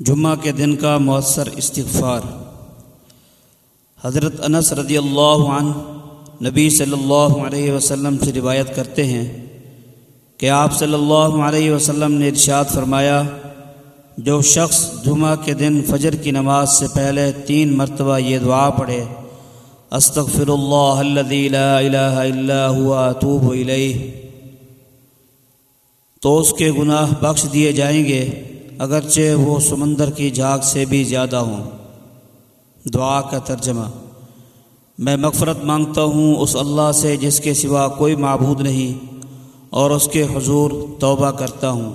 جمعہ کے دن کا مؤثر استغفار۔ حضرت انس رضی اللہ عنہ نبی صلی اللہ علیہ وسلم سے روایت کرتے ہیں کہ آپ صلی اللہ علیہ وسلم نے ارشاد فرمایا، جو شخص جمعہ کے دن فجر کی نماز سے پہلے تین مرتبہ یہ دعا پڑھے استغفر اللہ الذي لا الہ الا هو اتوب الیہ، تو اس کے گناہ بخش دیے جائیں گے۔ اگرچہ وہ سمندر کی جھاگ سے بھی زیادہ ہوں۔ دعا کا ترجمہ۔ میں مغفرت مانگتا ہوں اس اللہ سے جس کے سوا کوئی معبود نہیں اور اس کے حضور توبہ کرتا ہوں۔